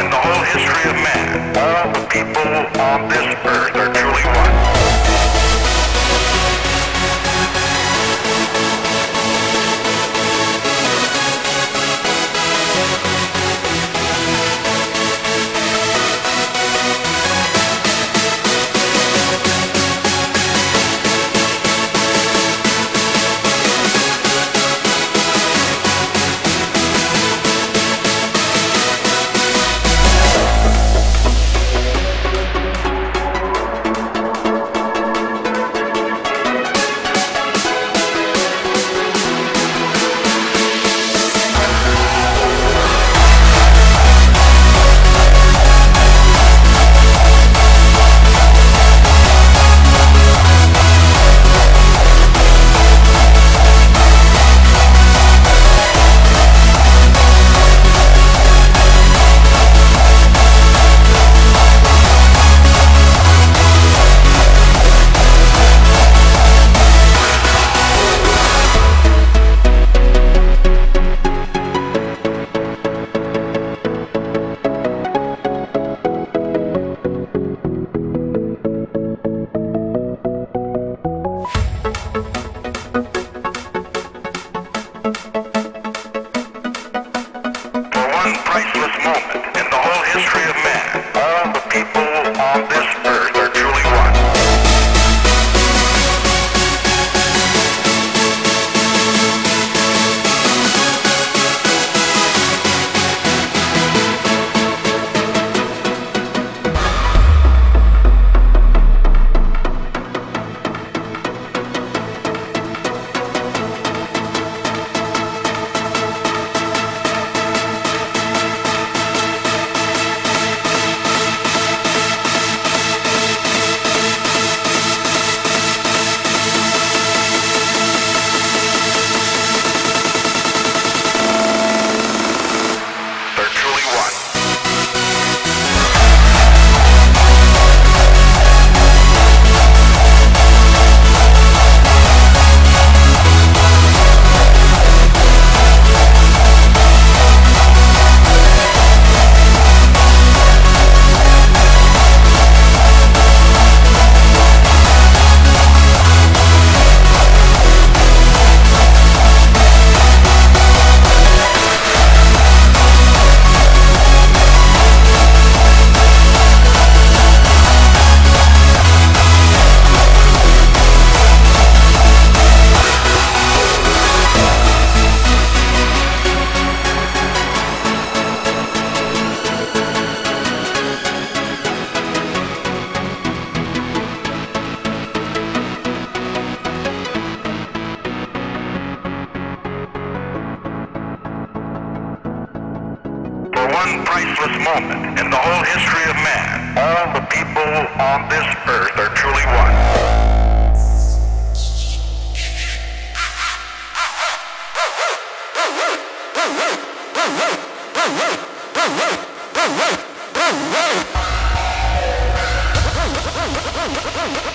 in the whole history of man, all the people on this earth are truly one.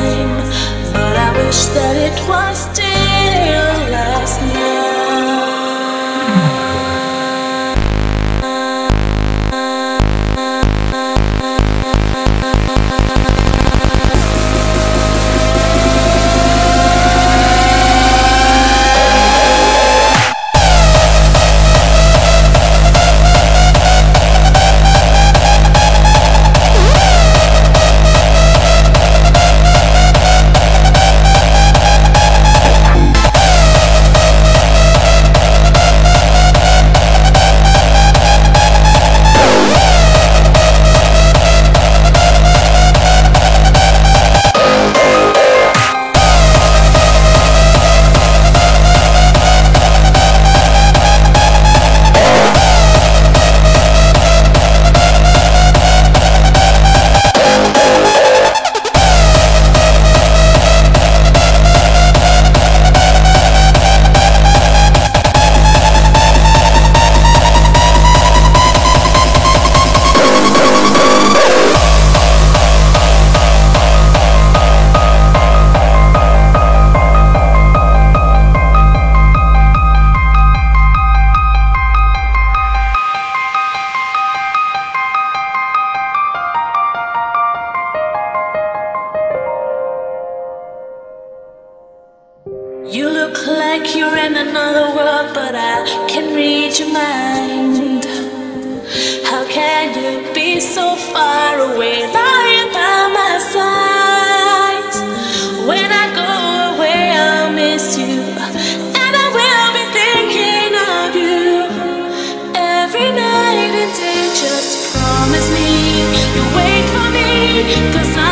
time, but I wish that it was. Cause I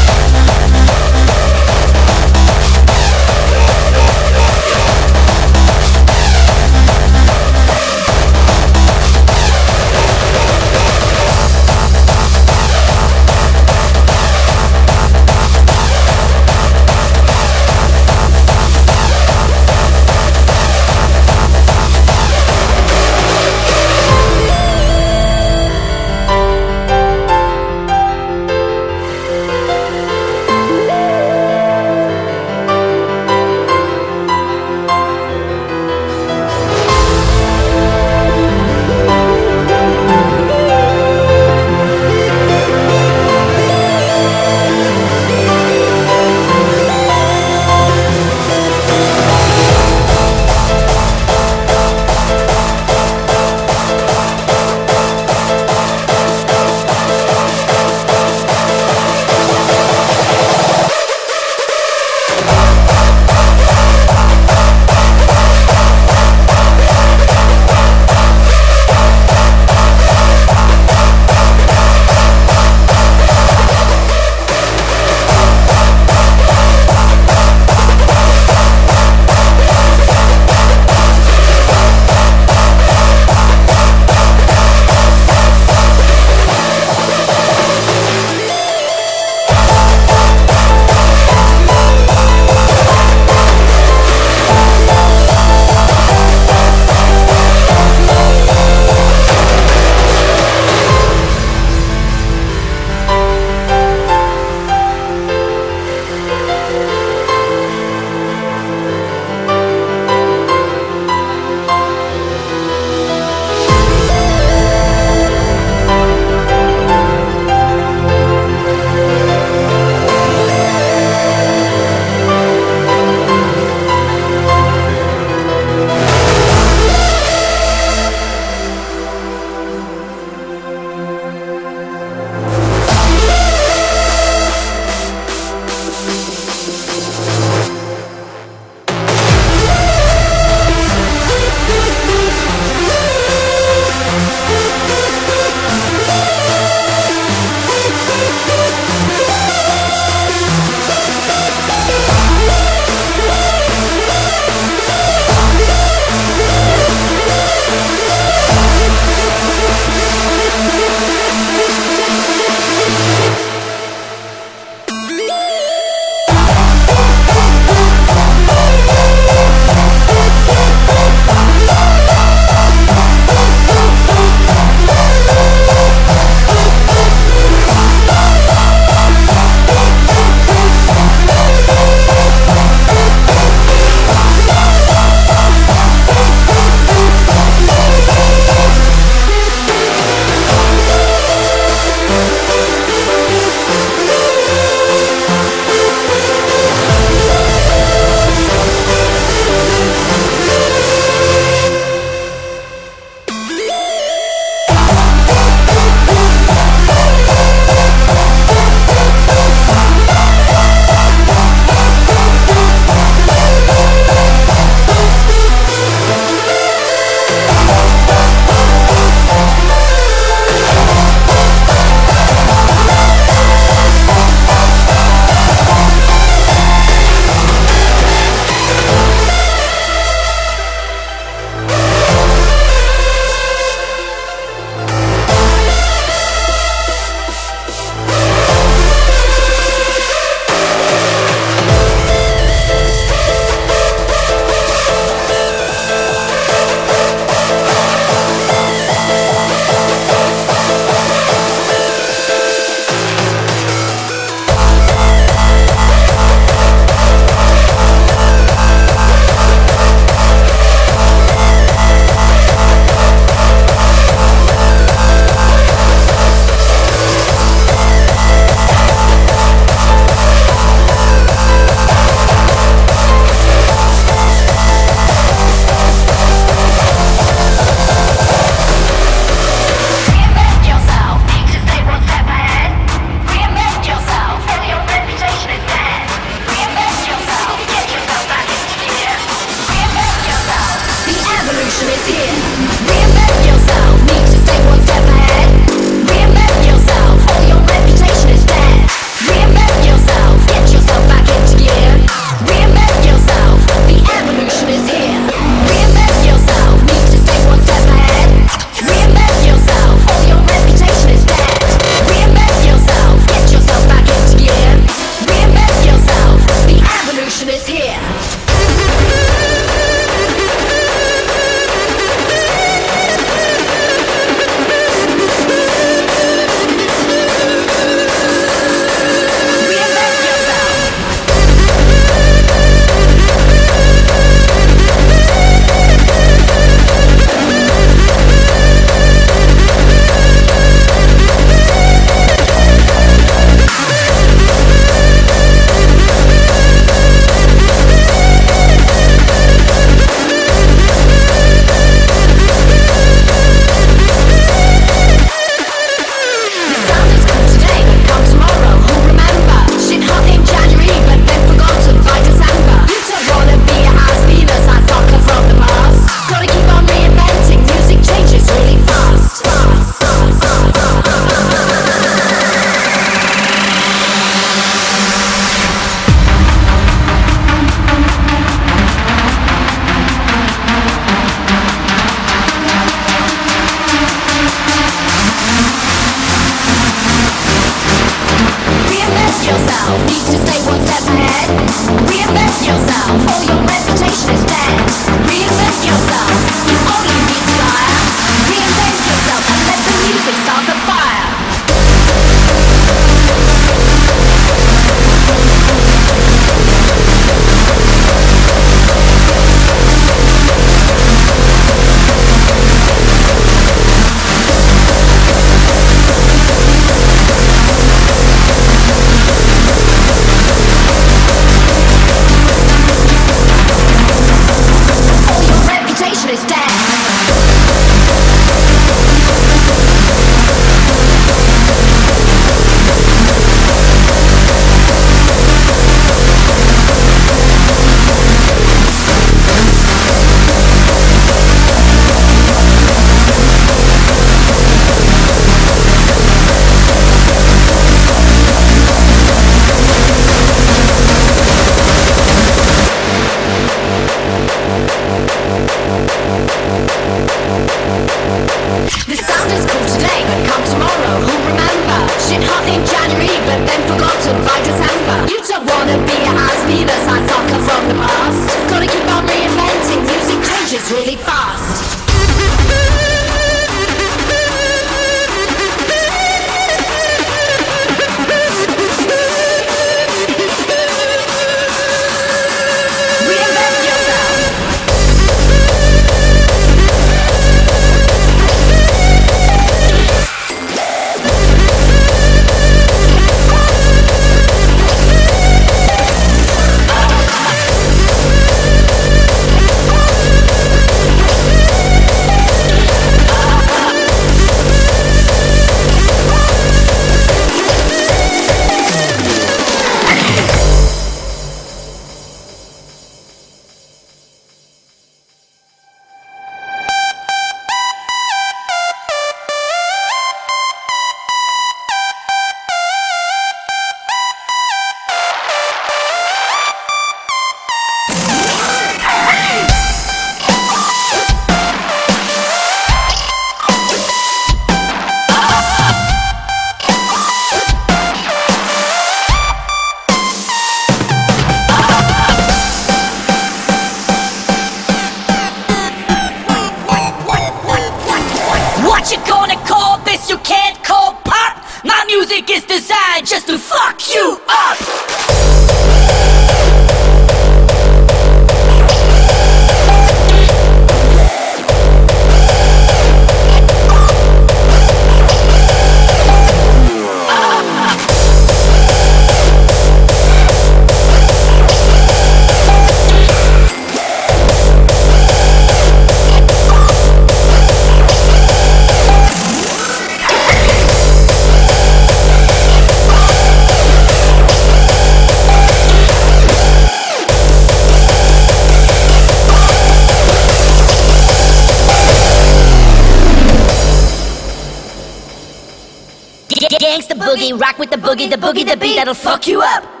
rock with the boogie, the boogie, the beat that'll fuck you up.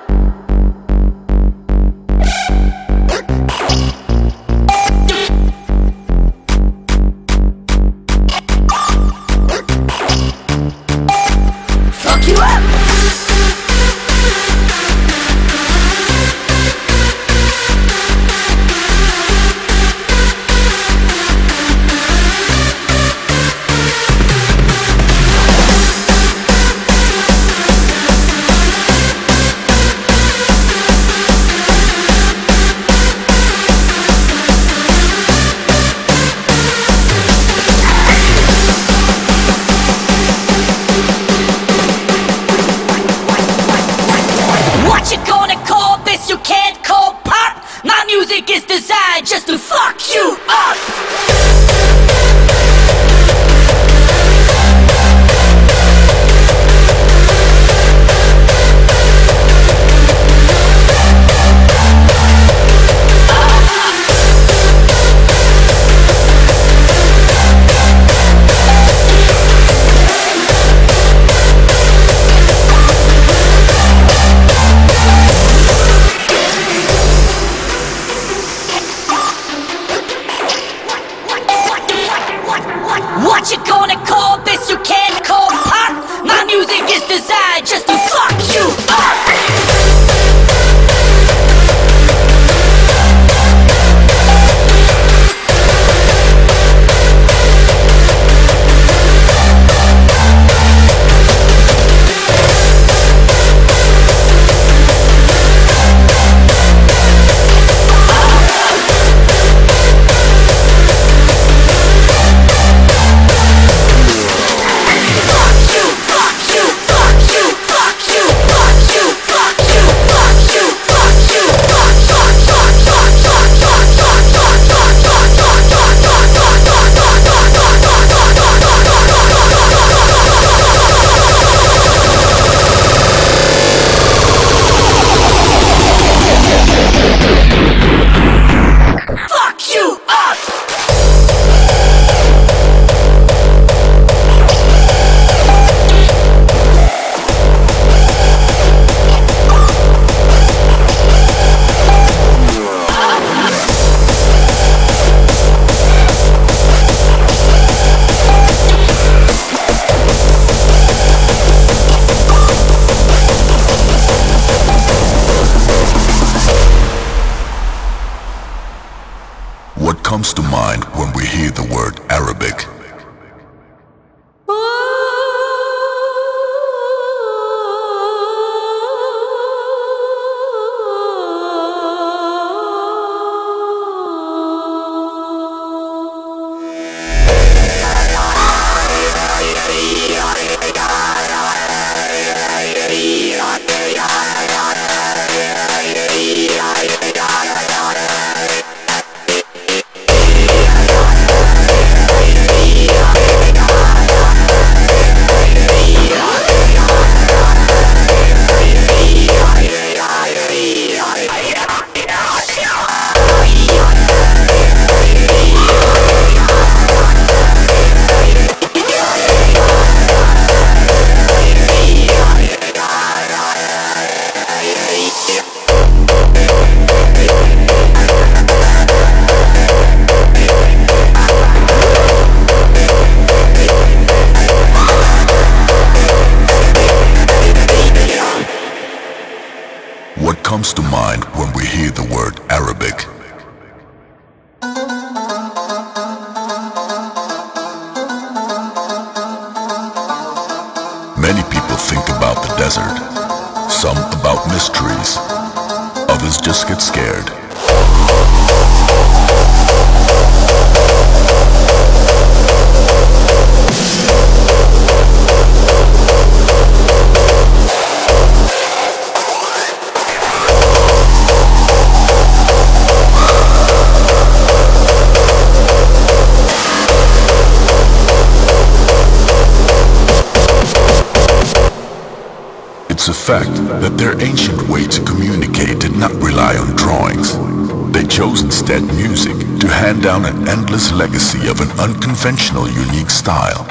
Endless legacy of an unconventional, unique style.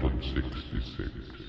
666.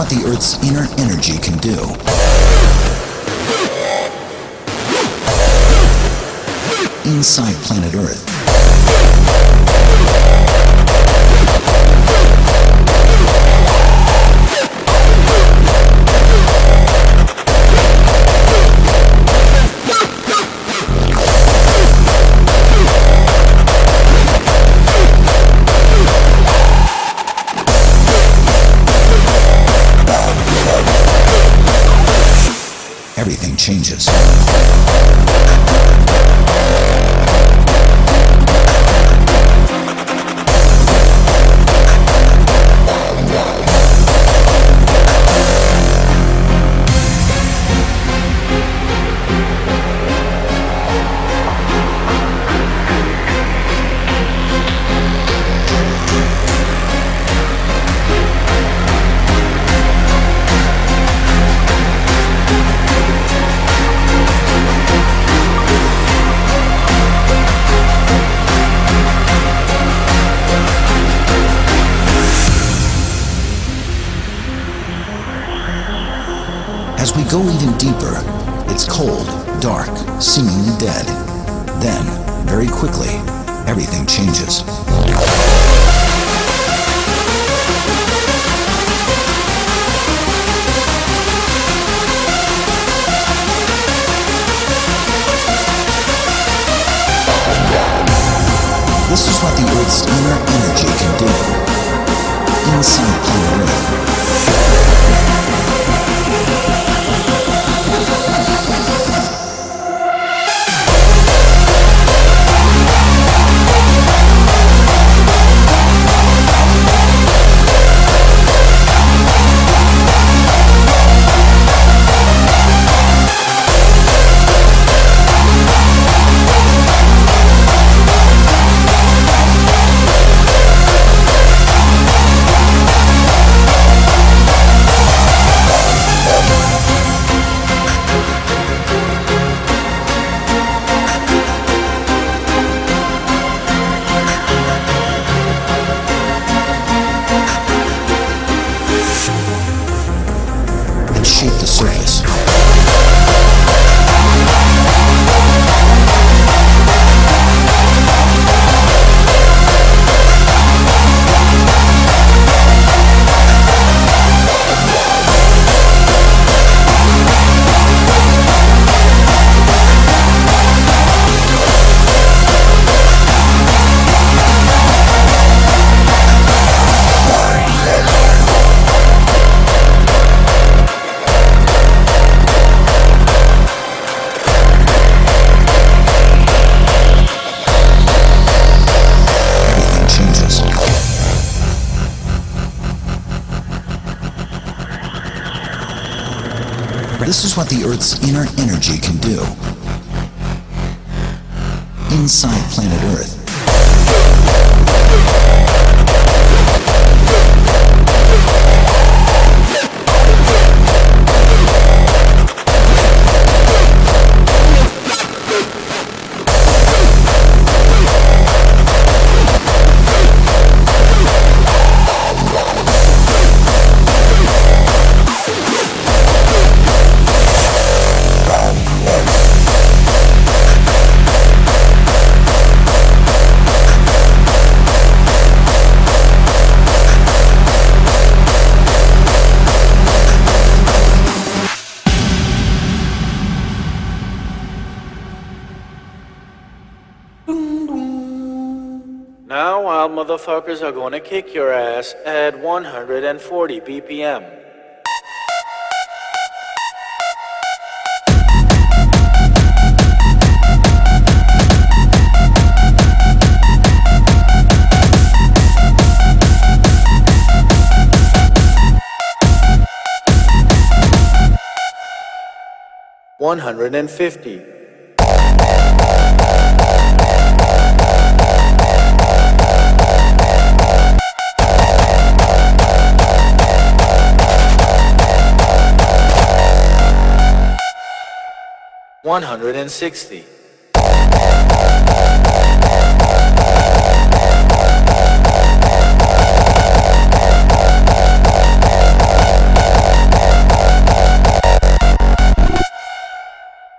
What the Earth's inner energy can do. Inside planet Earth. Changes. Surface. Is what the Earth's inner energy can do. Inside planet Earth. Motherfuckers are gonna kick your ass at 140 BPM. One hundred and fifty. 160.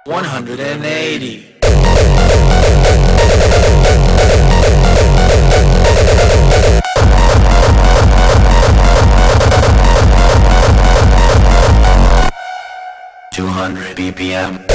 One hundred and eighty. Two hundred BPM.